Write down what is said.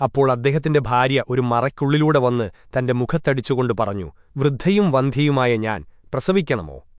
അപ്പോൾ അദ്ദേഹത്തിന്റെ ഭാര്യ ഒരു മറയ്ക്കുള്ളിലൂടെ വന്ന് തന്റെ മുഖത്തടിച്ചുകൊണ്ട് പറഞ്ഞു വൃദ്ധയും വന്ധിയുമായ ഞാൻ പ്രസവിക്കണമോ?